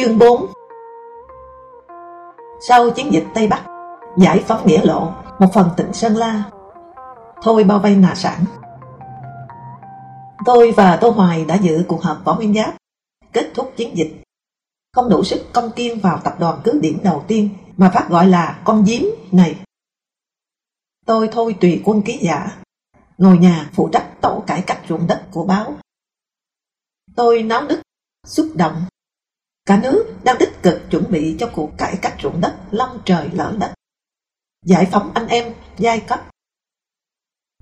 Chương 4 Sau chiến dịch Tây Bắc Giải phóng Nghĩa Lộ Một phần tỉnh Sơn La. Thôi bao vây nà sản. Tôi và Tô Hoài đã dự cuộc họp võ nguyên giáp Kết thúc chiến dịch. Không đủ sức công kiên vào tập đoàn cứ điểm đầu tiên Mà phát gọi là con diếm này. Tôi thôi tùy quân ký giả Ngồi nhà phụ trách tổ cải cách ruộng đất của báo. Tôi náo nức, xúc động Cả nước đang tích cực chuẩn bị cho cuộc cải cách ruộng đất long trời lở đất. Giải phóng anh em, giai cấp.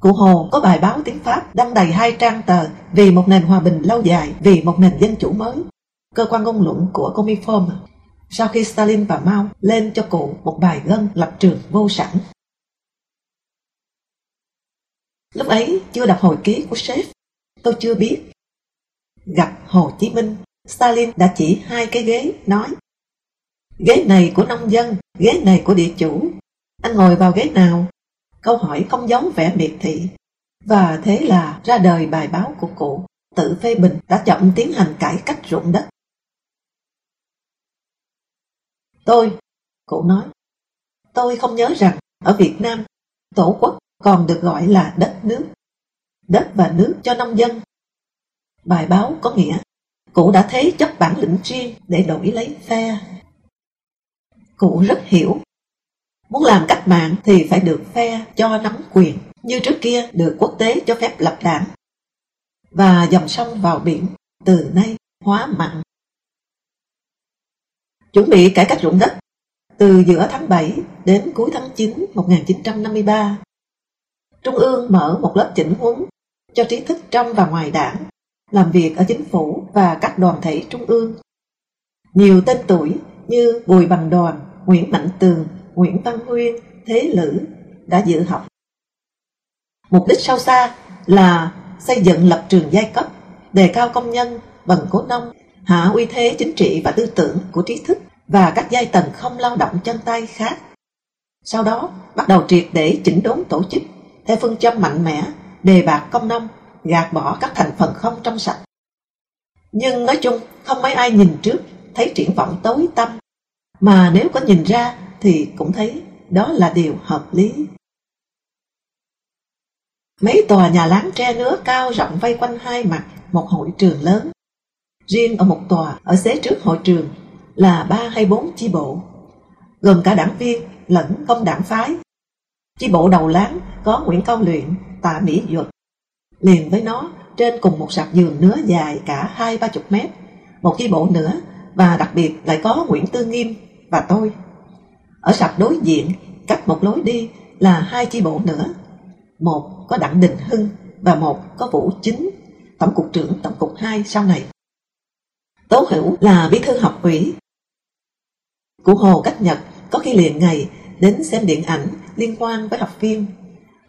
Cụ Hồ có bài báo tiếng Pháp đăng đầy hai trang tờ vì một nền hòa bình lâu dài, vì một nền dân chủ mới. Cơ quan ngôn luận của Comiform sau khi Stalin và Mao lên cho cụ một bài gân lập trường vô sẵn. Lúc ấy chưa đọc hồi ký của sếp, tôi chưa biết. Gặp Hồ Chí Minh Stalin đã chỉ hai cái ghế, nói Ghế này của nông dân, ghế này của địa chủ. Anh ngồi vào ghế nào? Câu hỏi không giống vẻ miệt thị. Và thế là ra đời bài báo của cụ, tự phê bình đã chậm tiến hành cải cách ruộng đất. Tôi, cụ nói, tôi không nhớ rằng ở Việt Nam, tổ quốc còn được gọi là đất nước. Đất và nước cho nông dân. Bài báo có nghĩa Cụ đã thấy chấp bản lĩnh riêng để đổi lấy phe. Cụ rất hiểu. Muốn làm cách mạng thì phải được phe cho nắm quyền, như trước kia được quốc tế cho phép lập đảng. Và dòng sông vào biển, từ nay hóa mặn. Chuẩn bị cải cách ruộng đất từ giữa tháng 7 đến cuối tháng 9 1953. Trung ương mở một lớp chỉnh huấn cho trí thức trong và ngoài đảng làm việc ở chính phủ và các đoàn thể trung ương. Nhiều tên tuổi như Bùi Bằng Đoàn, Nguyễn Mạnh Tường, Nguyễn Văn Huyên, Thế Lữ đã dự học. Mục đích sâu xa là xây dựng lập trường giai cấp, đề cao công nhân, bằng cố nông, hạ uy thế chính trị và tư tưởng của trí thức và các giai tầng không lao động chân tay khác. Sau đó, bắt đầu triệt để chỉnh đốn tổ chức theo phương châm mạnh mẽ, đề bạc công nông gạt bỏ các thành phần không trong sạch. Nhưng nói chung không mấy ai nhìn trước thấy triển vọng tối tăm, mà nếu có nhìn ra thì cũng thấy đó là điều hợp lý. Mấy tòa nhà láng tre nứa cao rộng vây quanh hai mặt một hội trường lớn. Riêng ở một tòa ở xế trước hội trường là ba hay bốn chi bộ, gồm cả đảng viên lẫn công đảng phái. Chi bộ đầu láng có Nguyễn Cao Luyện, Tạ Mỹ Duật, Liền với nó, trên cùng một sạp giường nứa dài cả hai ba chục mét, một chi bộ nữa và đặc biệt lại có Nguyễn Tư Nghiêm và tôi. Ở sạp đối diện, cách một lối đi là hai chi bộ nữa. Một có Đặng Đình Hưng và một có Vũ Chính, Tổng cục trưởng Tổng cục 2 sau này. Tố Hữu là bí thư học ủy. Cụ Hồ cách Nhật có khi liền ngày đến xem điện ảnh liên quan với học viên.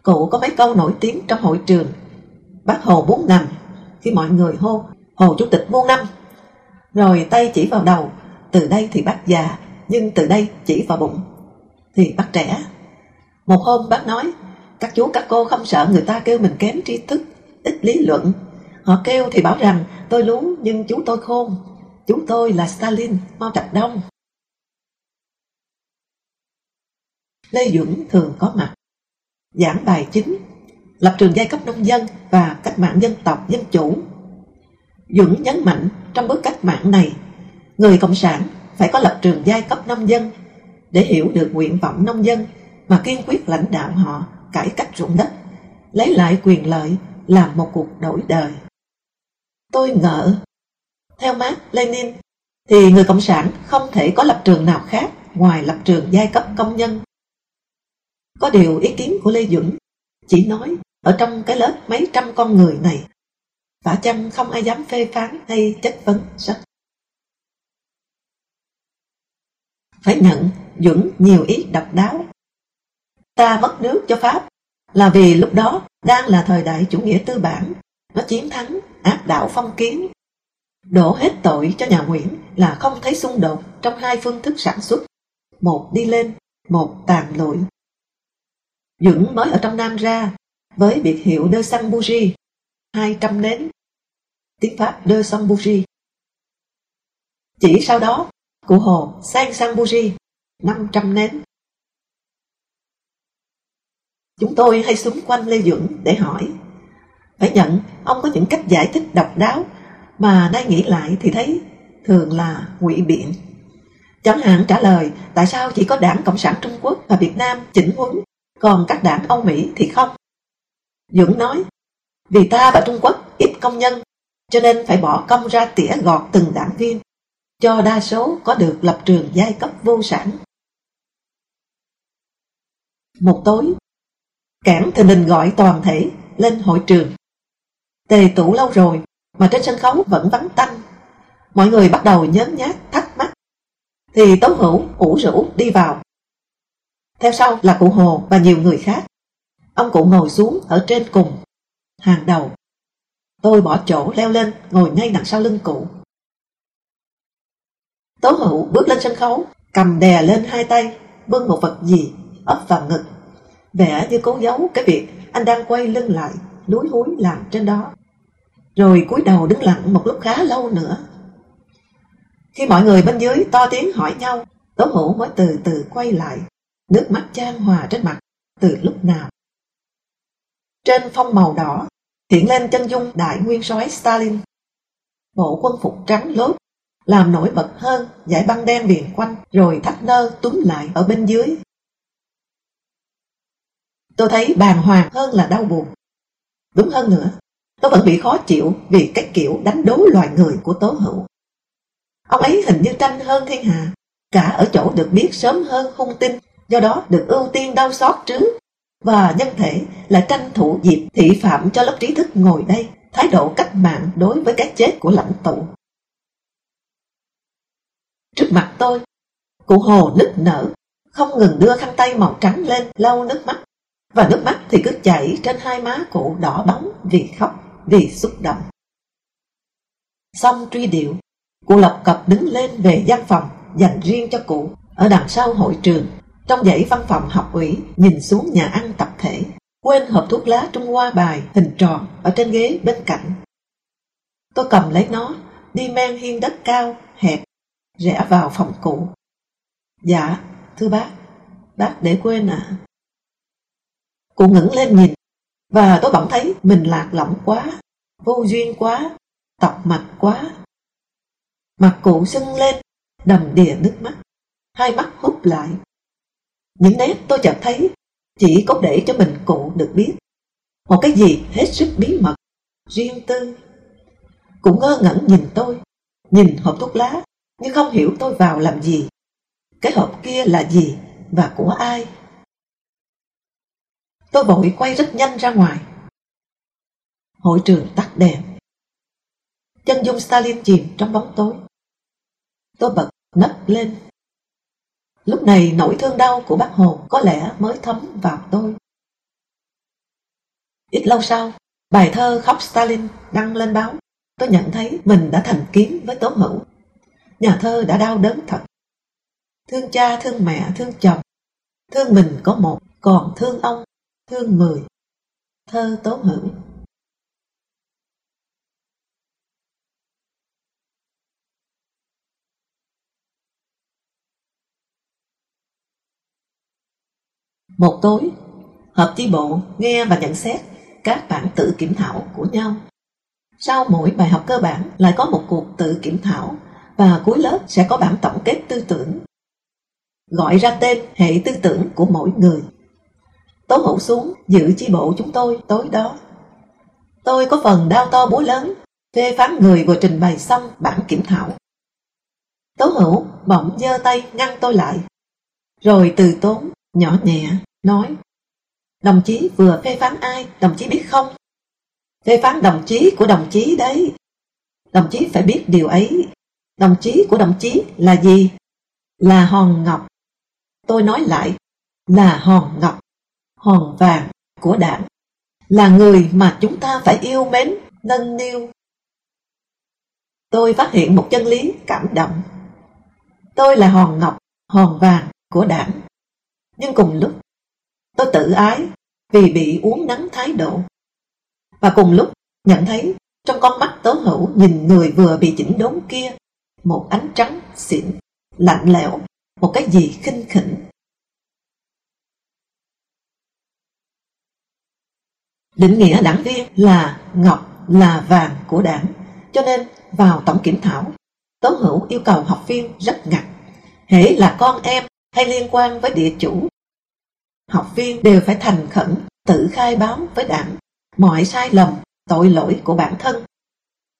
Cụ có mấy câu nổi tiếng trong hội trường Bác Hồ muốn nằm Khi mọi người hô, Hồ Chủ tịch muôn năm. Rồi tay chỉ vào đầu, Từ đây thì bác già, Nhưng từ đây chỉ vào bụng. Thì bác trẻ, Một hôm bác nói, Các chú, các cô không sợ người ta kêu mình kém tri thức, Ít lý luận. Họ kêu thì bảo rằng, tôi lú, nhưng chú tôi khôn. Chú tôi là Stalin, Mao Trạch Đông. Lê Duẩn thường có mặt. Giảng bài chính, lập trường giai cấp nông dân và cách mạng dân tộc dân chủ. Dũng nhấn mạnh trong bước cách mạng này, người Cộng sản phải có lập trường giai cấp nông dân để hiểu được nguyện vọng nông dân mà kiên quyết lãnh đạo họ cải cách ruộng đất, lấy lại quyền lợi làm một cuộc đổi đời. Tôi ngờ, theo Mark Lenin, thì người Cộng sản không thể có lập trường nào khác ngoài lập trường giai cấp công nhân. Có điều ý kiến của Lê dũng chỉ nói ở trong cái lớp mấy trăm con người này. Và chăng không ai dám phê phán hay chất vấn sách. Phải nhận Duẩn nhiều ý độc đáo. Ta mất nước cho Pháp là vì lúc đó đang là thời đại chủ nghĩa tư bản, nó chiến thắng, áp đảo phong kiến. Đổ hết tội cho nhà Nguyễn là không thấy xung đột trong hai phương thức sản xuất, một đi lên, một tàn lụi. Duẩn mới ở trong Nam ra với biệt hiệu De Sang Bougie, 200 nến, tiếng Pháp De Sang buji Chỉ sau đó, cụ Hồ sang sang Bougie, 500 nến. Chúng tôi hay xung quanh Lê dưỡng để hỏi. Phải nhận ông có những cách giải thích độc đáo mà nay nghĩ lại thì thấy thường là ngụy biện. Chẳng hạn trả lời tại sao chỉ có đảng Cộng sản Trung Quốc và Việt Nam chỉnh huấn, còn các đảng Âu Mỹ thì không. Duẩn nói, vì ta và Trung Quốc ít công nhân, cho nên phải bỏ công ra tỉa gọt từng đảng viên, cho đa số có được lập trường giai cấp vô sản. Một tối, Cảng thì đình gọi toàn thể lên hội trường. Tề tủ lâu rồi mà trên sân khấu vẫn vắng tanh. Mọi người bắt đầu nhớn nhát thắc mắc. Thì Tố Hữu ủ rũ đi vào. Theo sau là cụ Hồ và nhiều người khác. Ông cụ ngồi xuống ở trên cùng, hàng đầu. Tôi bỏ chỗ leo lên, ngồi ngay đằng sau lưng cụ. Tố Hữu bước lên sân khấu, cầm đè lên hai tay, bưng một vật gì ấp vào ngực vẻ như cố giấu cái việc anh đang quay lưng lại, lúi húi làm trên đó. Rồi cúi đầu đứng lặng một lúc khá lâu nữa. Khi mọi người bên dưới to tiếng hỏi nhau, Tố Hữu mới từ từ quay lại, nước mắt trang hòa trên mặt từ lúc nào. Trên phong màu đỏ, hiện lên chân dung đại nguyên soái Stalin. Bộ quân phục trắng lốt, làm nổi bật hơn dải băng đen viền quanh, rồi thắt nơ túm lại ở bên dưới Tôi thấy bàng hoàng hơn là đau buồn. Đúng hơn nữa, tôi vẫn bị khó chịu vì cái kiểu đánh đố loài người của Tố Hữu. Ông ấy hình như tranh hơn thiên hạ, cả ở chỗ được biết sớm hơn hung tin do đó được ưu tiên đau xót trước, và nhân thể là tranh thủ dịp thị phạm cho lớp trí thức ngồi đây, thái độ cách mạng đối với cái chết của lãnh tụ. Trước mặt tôi, cụ Hồ nức nở, không ngừng đưa khăn tay màu trắng lên lau nước mắt và nước mắt thì cứ chảy trên hai má cụ đỏ bóng vì khóc, vì xúc động. Xong truy điệu, cụ Lộc Cập đứng lên về gian phòng dành riêng cho cụ ở đằng sau hội trường, trong dãy văn phòng học ủy nhìn xuống nhà ăn tập thể, quên hộp thuốc lá Trung Hoa bài hình tròn ở trên ghế bên cạnh. Tôi cầm lấy nó, đi men hiên đất cao, hẹp, rẽ vào phòng cũ Dạ, thưa bác, bác để quên à. Cụ ngẩng lên nhìn, và tôi bỗng thấy mình lạc lõng quá, vô duyên quá, tọc mạch quá. Mặt cụ sưng lên, đầm đìa nước mắt, hai mắt hút lại. Những nét tôi chợt thấy chỉ có để cho mình cụ được biết. Một cái gì hết sức bí mật, riêng tư. Cụ ngơ ngẩn nhìn tôi, nhìn hộp thuốc lá, nhưng không hiểu tôi vào làm gì. Cái hộp kia là gì và của ai? Tôi vội quay rất nhanh ra ngoài. Hội trường tắt đèn. Chân dung Stalin chìm trong bóng tối. Tôi bật nấc lên. Lúc này nỗi thương đau của bác Hồ có lẽ mới thấm vào tôi. Ít lâu sau, bài thơ Khóc Stalin đăng lên báo. Tôi nhận thấy mình đã thành kiến với Tố Hữu. Nhà thơ đã đau đớn thật. Thương cha, thương mẹ, thương chồng. Thương mình có một, còn thương ông Thương mười Thơ Tố Hữu Một tối, hợp chi bộ nghe và nhận xét các bản tự kiểm thảo của nhau. Sau mỗi bài học cơ bản lại có một cuộc tự kiểm thảo và cuối lớp sẽ có bản tổng kết tư tưởng. Gọi ra tên hệ tư tưởng của mỗi người Tố hữu xuống giữ chi bộ chúng tôi tối đó. Tôi có phần đau to búa lớn, phê phán người vừa trình bày xong bản kiểm thảo. Tố hữu bỗng giơ tay ngăn tôi lại, rồi từ tốn, nhỏ nhẹ, nói Đồng chí vừa phê phán ai, đồng chí biết không? Phê phán đồng chí của đồng chí đấy. Đồng chí phải biết điều ấy. Đồng chí của đồng chí là gì? là hòn ngọc. Tôi nói lại, là hòn ngọc, hòn vàng của đảng, là người mà chúng ta phải yêu mến, nâng niu. Tôi phát hiện một chân lý cảm động. Tôi là hòn ngọc, hòn vàng của đảng. Nhưng cùng lúc, tôi tự ái vì bị uống nắng thái độ. Và cùng lúc nhận thấy trong con mắt tố hữu nhìn người vừa bị chỉnh đốn kia một ánh trắng xịn, lạnh lẽo, một cái gì khinh khỉnh. Định nghĩa đảng viên là ngọc là vàng của đảng, cho nên vào tổng kiểm thảo, tố hữu yêu cầu học viên rất ngặt. Hễ là con em hay liên quan với địa chủ, học viên đều phải thành khẩn tự khai báo với đảng mọi sai lầm, tội lỗi của bản thân.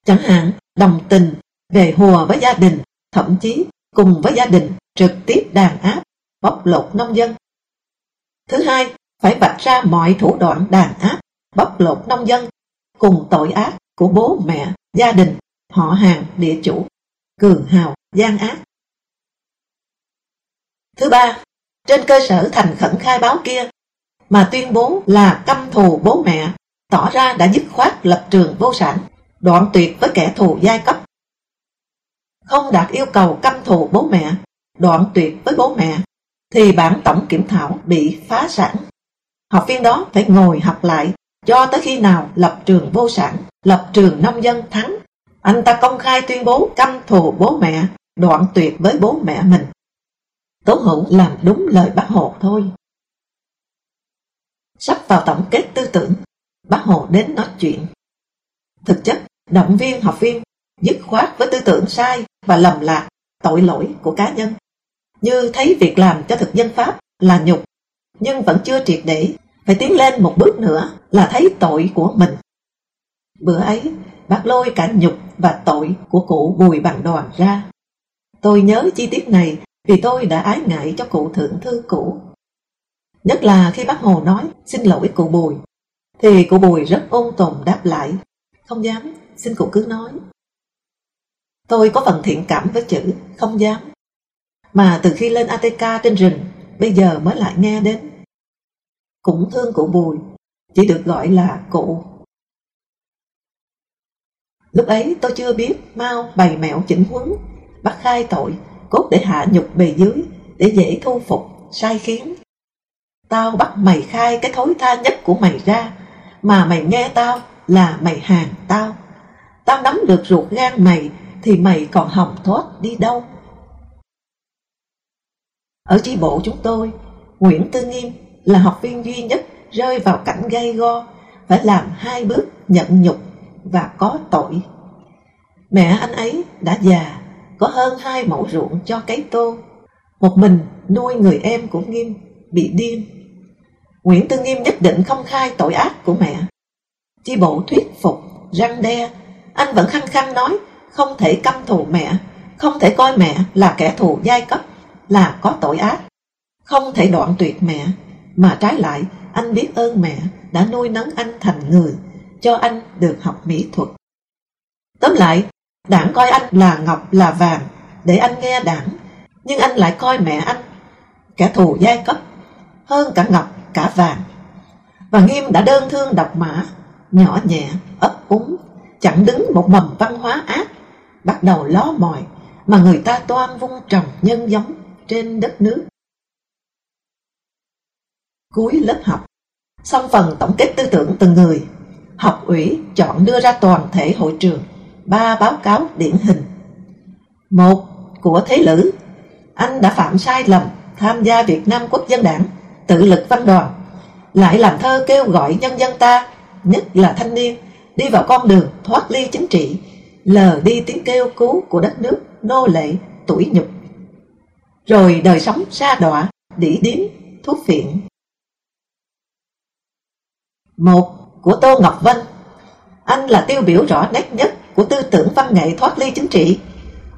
Chẳng hạn đồng tình về hùa với gia đình, thậm chí cùng với gia đình trực tiếp đàn áp, bóc lột nông dân. Thứ hai, phải vạch ra mọi thủ đoạn đàn áp, bóc lột nông dân cùng tội ác của bố mẹ, gia đình, họ hàng, địa chủ, cường hào, gian ác. Thứ ba, trên cơ sở thành khẩn khai báo kia mà tuyên bố là căm thù bố mẹ, tỏ ra đã dứt khoát lập trường vô sản, đoạn tuyệt với kẻ thù giai cấp. Không đạt yêu cầu căm thù bố mẹ, đoạn tuyệt với bố mẹ, thì bản tổng kiểm thảo bị phá sản. Học viên đó phải ngồi học lại cho tới khi nào lập trường vô sản, lập trường nông dân thắng. Anh ta công khai tuyên bố căm thù bố mẹ, đoạn tuyệt với bố mẹ mình. Tố hữu làm đúng lời bác Hồ thôi. Sắp vào tổng kết tư tưởng, bác Hồ đến nói chuyện. Thực chất, động viên học viên dứt khoát với tư tưởng sai và lầm lạc, tội lỗi của cá nhân. Như thấy việc làm cho thực dân Pháp là nhục, nhưng vẫn chưa triệt để, phải tiến lên một bước nữa là thấy tội của mình. Bữa ấy, bác lôi cả nhục và tội của cụ Bùi Bằng Đoàn ra. Tôi nhớ chi tiết này vì tôi đã ái ngại cho cụ thượng thư cũ. Nhất là khi bác Hồ nói xin lỗi cụ Bùi, thì cụ Bùi rất ôn tồn đáp lại, không dám, xin cụ cứ nói. Tôi có phần thiện cảm với chữ không dám, mà từ khi lên ATK trên rừng, bây giờ mới lại nghe đến. Cũng thương cụ Bùi, chỉ được gọi là cụ. Lúc ấy tôi chưa biết mau bày mẹo chỉnh huấn, bắt khai tội cốt để hạ nhục bề dưới, để dễ thu phục, sai khiến. Tao bắt mày khai cái thối tha nhất của mày ra, mà mày nghe tao là mày hàng tao. Tao nắm được ruột gan mày, thì mày còn hòng thoát đi đâu. Ở chi bộ chúng tôi, Nguyễn Tư Nghiêm là học viên duy nhất rơi vào cảnh gây go, phải làm hai bước nhận nhục và có tội. Mẹ anh ấy đã già, có hơn hai mẫu ruộng cho cấy tô. Một mình nuôi người em của Nghiêm bị điên. Nguyễn Tư Nghiêm nhất định không khai tội ác của mẹ. Chi bộ thuyết phục, răng đe, anh vẫn khăng khăng nói không thể căm thù mẹ, không thể coi mẹ là kẻ thù giai cấp, là có tội ác. Không thể đoạn tuyệt mẹ, mà trái lại anh biết ơn mẹ đã nuôi nấng anh thành người, cho anh được học mỹ thuật. Tóm lại, Đảng coi anh là ngọc là vàng để anh nghe đảng, nhưng anh lại coi mẹ anh, kẻ thù giai cấp, hơn cả ngọc cả vàng. Và Nghiêm đã đơn thương độc mã, nhỏ nhẹ, ấp úng, chẳng đứng một mầm văn hóa ác, bắt đầu ló mòi mà người ta toan vung trồng nhân giống trên đất nước. Cuối lớp học, xong phần tổng kết tư tưởng từng người, học ủy chọn đưa ra toàn thể hội trường ba báo cáo điển hình. Một, của Thế Lữ, anh đã phạm sai lầm tham gia Việt Nam Quốc dân đảng, tự lực văn đoàn, lại làm thơ kêu gọi nhân dân ta, nhất là thanh niên, đi vào con đường thoát ly chính trị, lờ đi tiếng kêu cứu của đất nước, nô lệ, tuổi nhục. Rồi đời sống xa đọa, đỉ điếm, thuốc phiện. Một, của Tô Ngọc Vân, anh là tiêu biểu rõ nét nhất của tư tưởng văn nghệ thoát ly chính trị,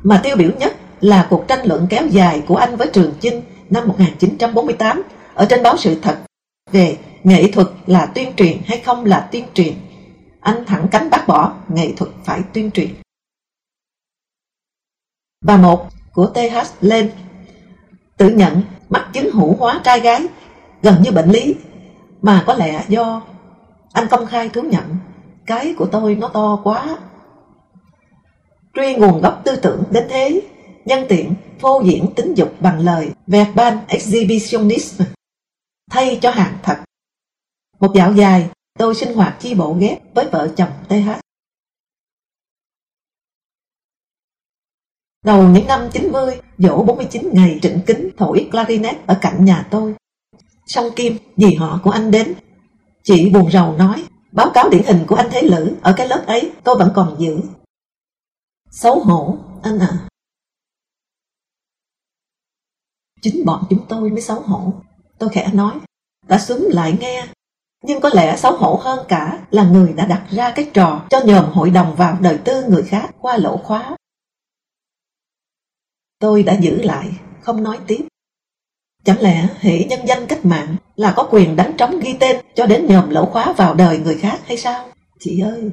mà tiêu biểu nhất là cuộc tranh luận kéo dài của anh với Trường Chinh năm 1948 ở trên báo Sự Thật về nghệ thuật là tuyên truyền hay không là tuyên truyền. Anh thẳng cánh bác bỏ nghệ thuật phải tuyên truyền. Và một của TH lên tự nhận mắc chứng hữu hóa trai gái gần như bệnh lý mà có lẽ do anh công khai thú nhận cái của tôi nó to quá truy nguồn gốc tư tưởng đến thế nhân tiện phô diễn tính dục bằng lời verbal exhibitionism thay cho hàng thật một dạo dài tôi sinh hoạt chi bộ ghép với vợ chồng TH Đầu những năm 90, dỗ 49 ngày trịnh kính thổi clarinet ở cạnh nhà tôi. Song Kim, dì họ của anh đến. Chị buồn rầu nói, báo cáo điển hình của anh Thế Lữ ở cái lớp ấy tôi vẫn còn giữ. Xấu hổ, anh à. Chính bọn chúng tôi mới xấu hổ. Tôi khẽ nói, đã xúm lại nghe. Nhưng có lẽ xấu hổ hơn cả là người đã đặt ra cái trò cho nhòm hội đồng vào đời tư người khác qua lỗ khóa Tôi đã giữ lại, không nói tiếp. Chẳng lẽ hệ nhân danh cách mạng là có quyền đánh trống ghi tên cho đến nhòm lỗ khóa vào đời người khác hay sao? Chị ơi!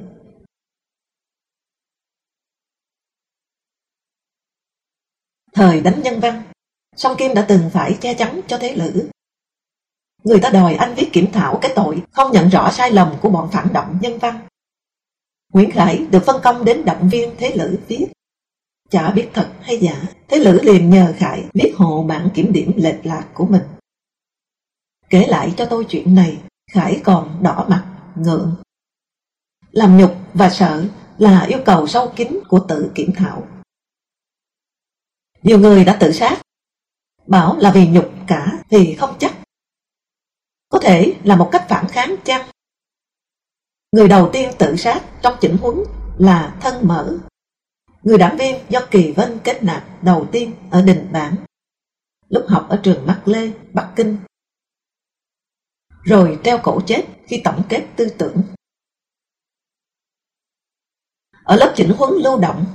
Thời đánh nhân văn, song Kim đã từng phải che chắn cho thế lữ. Người ta đòi anh viết kiểm thảo cái tội không nhận rõ sai lầm của bọn phản động nhân văn. Nguyễn Khải được phân công đến động viên thế lữ viết. Chả biết thật hay giả, Thế Lữ liền nhờ Khải viết hộ bản kiểm điểm lệch lạc của mình. Kể lại cho tôi chuyện này, Khải còn đỏ mặt, ngượng. Làm nhục và sợ là yêu cầu sâu kín của tự kiểm thảo. Nhiều người đã tự sát, bảo là vì nhục cả thì không chắc. Có thể là một cách phản kháng chăng? Người đầu tiên tự sát trong chỉnh huấn là thân mở người đảng viên do Kỳ Vân kết nạp đầu tiên ở Đình Bản, lúc học ở trường Mắc Lê, Bắc Kinh. Rồi treo cổ chết khi tổng kết tư tưởng. Ở lớp chỉnh huấn lưu động,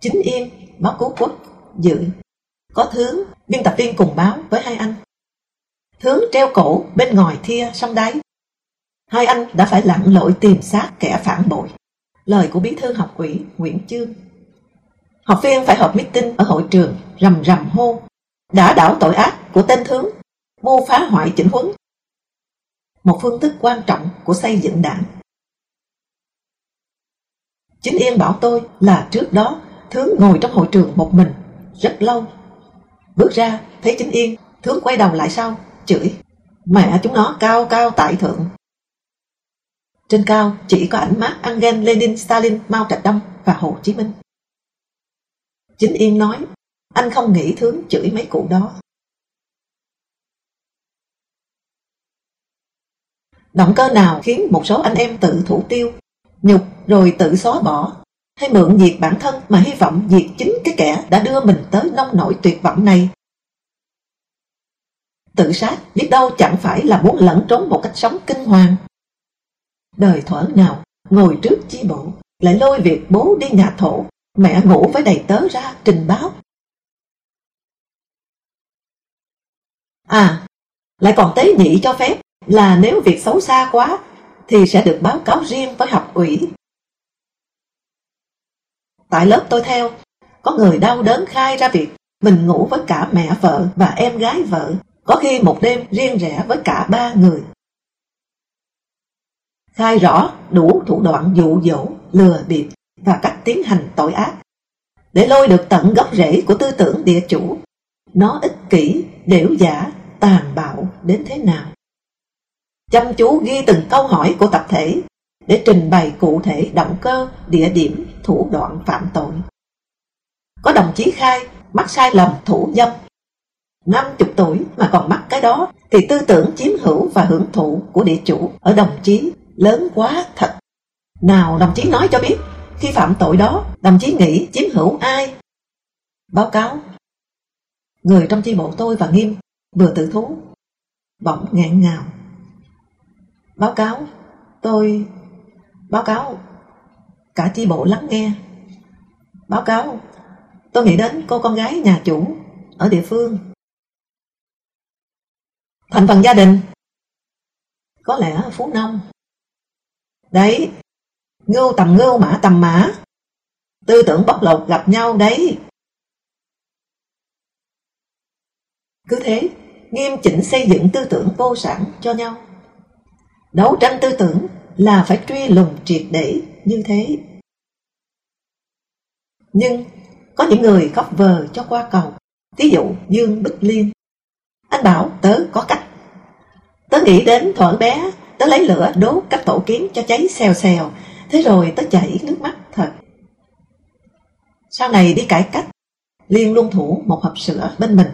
Chính Yên, báo cứu quốc, dự, có Thướng, biên tập viên cùng báo với hai anh. Thướng treo cổ bên ngoài thia sông đáy. Hai anh đã phải lặn lội tìm xác kẻ phản bội. Lời của bí thư học ủy Nguyễn Chương Học viên phải họp meeting ở hội trường, rầm rầm hô. Đã đảo tội ác của tên thướng, mưu phá hoại chỉnh huấn. Một phương thức quan trọng của xây dựng đảng. Chính Yên bảo tôi là trước đó Thướng ngồi trong hội trường một mình, rất lâu. Bước ra, thấy Chính Yên, Thướng quay đầu lại sau, chửi. Mẹ chúng nó cao cao tại thượng. Trên cao chỉ có ảnh mát Angel Lenin Stalin Mao Trạch Đông và Hồ Chí Minh. Chính Yên nói, anh không nghĩ thướng chửi mấy cụ đó. Động cơ nào khiến một số anh em tự thủ tiêu, nhục rồi tự xóa bỏ, hay mượn diệt bản thân mà hy vọng diệt chính cái kẻ đã đưa mình tới nông nổi tuyệt vọng này? Tự sát biết đâu chẳng phải là muốn lẫn trốn một cách sống kinh hoàng. Đời thuở nào ngồi trước chi bộ lại lôi việc bố đi nhà thổ Mẹ ngủ với đầy tớ ra trình báo. À, lại còn tế nhị cho phép là nếu việc xấu xa quá thì sẽ được báo cáo riêng với học ủy. Tại lớp tôi theo, có người đau đớn khai ra việc mình ngủ với cả mẹ vợ và em gái vợ, có khi một đêm riêng rẽ với cả ba người. Khai rõ đủ thủ đoạn dụ dỗ, lừa bịp, và cách tiến hành tội ác. Để lôi được tận gốc rễ của tư tưởng địa chủ nó ích kỷ đểu giả tàn bạo đến thế nào? Chăm chú ghi từng câu hỏi của tập thể để trình bày cụ thể động cơ địa điểm thủ đoạn phạm tội có đồng chí khai mắc sai lầm thủ dâm năm chục tuổi mà còn mắc cái đó thì tư tưởng chiếm hữu và hưởng thụ của địa chủ ở đồng chí lớn quá thật nào đồng chí nói cho biết khi phạm tội đó, đồng chí nghĩ chiếm hữu ai? Báo cáo. Người trong chi bộ tôi và Nghiêm vừa tự thú, bỗng ngạn ngào. Báo cáo, tôi... Báo cáo, cả chi bộ lắng nghe. Báo cáo, tôi nghĩ đến cô con gái nhà chủ ở địa phương. Thành phần gia đình Có lẽ Phú Nông Đấy, Ngưu tầm ngưu mã tầm mã. Tư tưởng bóc lột gặp nhau đấy. Cứ thế, nghiêm chỉnh xây dựng tư tưởng vô sản cho nhau. Đấu tranh tư tưởng là phải truy lùng triệt để như thế. Nhưng có những người khóc vờ cho qua cầu, thí dụ Dương Bích Liên. Anh bảo tớ có cách. Tớ nghĩ đến thuở bé, tớ lấy lửa đốt các tổ kiến cho cháy xèo xèo, thế rồi tớ chảy nước mắt thật. Sau này đi cải cách, Liên luôn thủ một hộp sữa bên mình,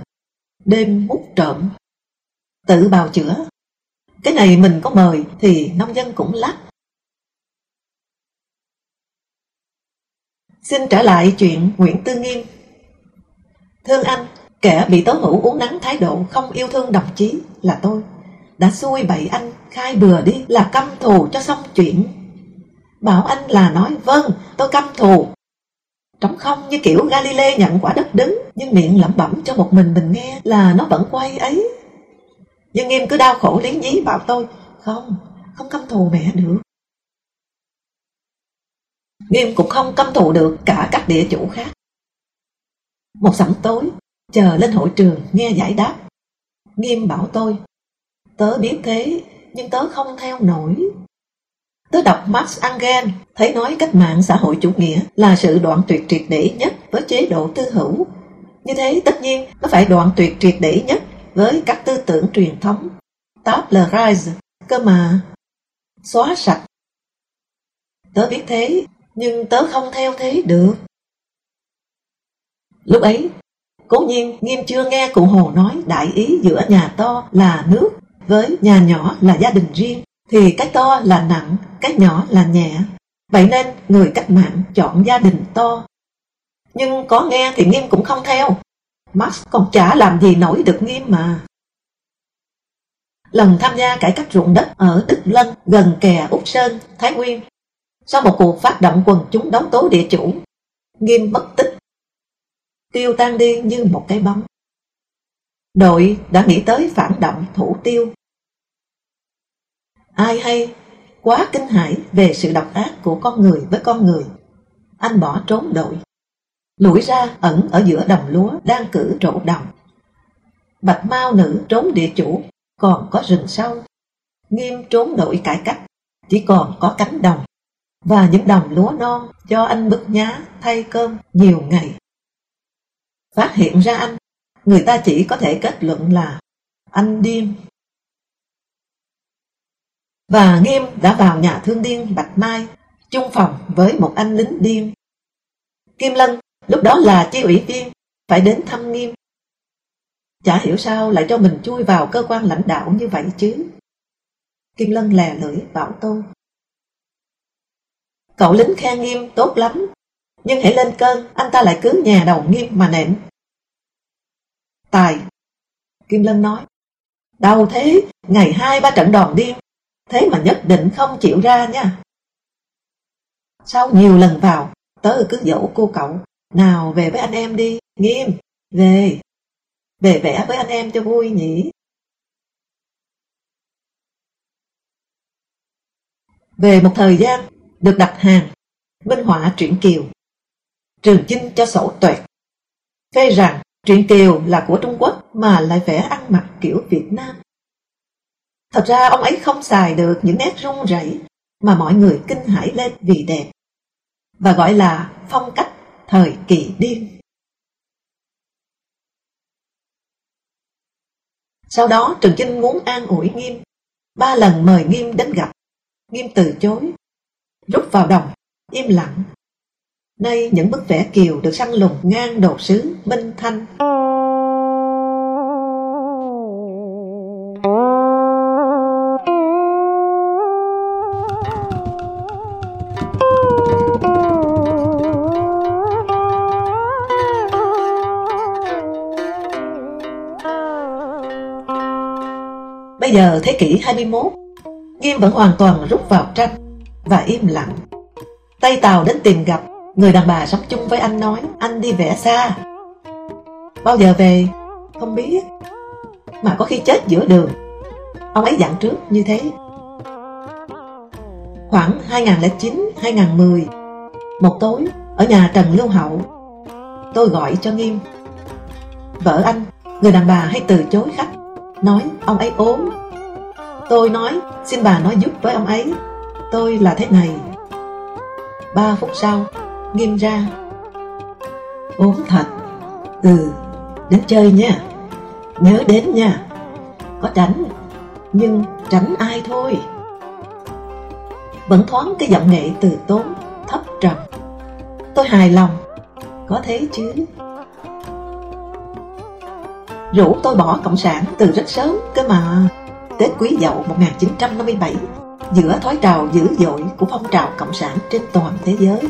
đêm hút trộm, tự bào chữa. Cái này mình có mời thì nông dân cũng lắc. Xin trở lại chuyện Nguyễn Tư Nghiêm. Thương anh, kẻ bị tố hữu uống nắng thái độ không yêu thương đồng chí là tôi. Đã xui bậy anh khai bừa đi là căm thù cho xong chuyện. Bảo anh là nói vâng, tôi căm thù. Trống không như kiểu Galilei nhận quả đất đứng, nhưng miệng lẩm bẩm cho một mình mình nghe là nó vẫn quay ấy. Nhưng Nghiêm cứ đau khổ lý nhí bảo tôi, không, không căm thù mẹ được. Nghiêm cũng không căm thù được cả các địa chủ khác. Một sẩm tối, chờ lên hội trường nghe giải đáp. Nghiêm bảo tôi, tớ biết thế, nhưng tớ không theo nổi. Tớ đọc Marx Engel, thấy nói cách mạng xã hội chủ nghĩa là sự đoạn tuyệt triệt để nhất với chế độ tư hữu. Như thế tất nhiên nó phải đoạn tuyệt triệt để nhất với các tư tưởng truyền thống. Table rise, cơ mà. Xóa sạch. Tớ biết thế, nhưng tớ không theo thế được. Lúc ấy, cố nhiên Nghiêm chưa nghe cụ Hồ nói đại ý giữa nhà to là nước với nhà nhỏ là gia đình riêng, thì cái to là nặng, cái nhỏ là nhẹ. Vậy nên người cách mạng chọn gia đình to. Nhưng có nghe thì Nghiêm cũng không theo. Max còn chả làm gì nổi được Nghiêm mà. Lần tham gia cải cách ruộng đất ở Đức Lân gần kè Úc Sơn, Thái Nguyên sau một cuộc phát động quần chúng đóng tố địa chủ, Nghiêm mất tích, tiêu tan đi như một cái bóng. Đội đã nghĩ tới phản động thủ tiêu. Ai hay, quá kinh hãi về sự độc ác của con người với con người. Anh bỏ trốn đội, lủi ra ẩn ở giữa đồng lúa đang cử trổ đồng. Bạch mau nữ trốn địa chủ, còn có rừng sâu. Nghiêm trốn đội cải cách, chỉ còn có cánh đồng và những đồng lúa non cho anh bức nhá thay cơm nhiều ngày. Phát hiện ra anh, người ta chỉ có thể kết luận là anh điên. Và Nghiêm đã vào nhà thương điên Bạch Mai, chung phòng với một anh lính điên. Kim Lân lúc đó là chi ủy viên, phải đến thăm Nghiêm. Chả hiểu sao lại cho mình chui vào cơ quan lãnh đạo như vậy chứ. Kim Lân lè lưỡi bảo tôi. Cậu lính khen nghiêm tốt lắm, nhưng hãy lên cơn, anh ta lại cứ nhà đầu nghiêm mà nện. Tài, Kim Lân nói, đau thế, ngày hai ba trận đòn điên, thế mà nhất định không chịu ra nha. Sau nhiều lần vào, tớ cứ dỗ cô cậu, nào về với anh em đi, nghiêm, về, về vẽ với anh em cho vui nhỉ. Về một thời gian, được đặt hàng, minh họa truyện Kiều. Trường Chinh cho sổ tuệt, phê rằng truyện Kiều là của Trung Quốc mà lại vẽ ăn mặc kiểu Việt Nam. Thật ra ông ấy không xài được những nét rung rẩy mà mọi người kinh hãi lên vì đẹp, và gọi là phong cách thời kỳ điên. Sau đó Trường Chinh muốn an ủi Nghiêm, ba lần mời Nghiêm đến gặp. Nghiêm từ chối, rút vào đồng, im lặng. Nay những bức vẽ kiều được săn lùng ngang đồ sứ Minh Thanh. Bây giờ thế kỷ 21, Nghiêm vẫn hoàn toàn rút vào tranh và im lặng. Tây Tàu đến tìm gặp, người đàn bà sống chung với anh nói anh đi vẽ xa. Bao giờ về? Không biết. Mà có khi chết giữa đường. Ông ấy dặn trước như thế. Khoảng 2009-2010, một tối ở nhà Trần Lưu Hậu, tôi gọi cho Nghiêm. Vợ anh Người đàn bà hay từ chối khách Nói ông ấy ốm Tôi nói xin bà nói giúp với ông ấy Tôi là thế này. Ba phút sau, Nghiêm ra. Ốm thật. Ừ Đến chơi nha. Nhớ đến nha. Có tránh, Nhưng tránh ai thôi. Vẫn thoáng cái giọng nghệ từ tốn, Thấp trầm. Tôi hài lòng. Có thế chứ. Rủ tôi bỏ Cộng sản từ rất sớm cơ mà. Tết Quý Dậu 1957 giữa thói trào dữ dội của phong trào cộng sản trên toàn thế giới.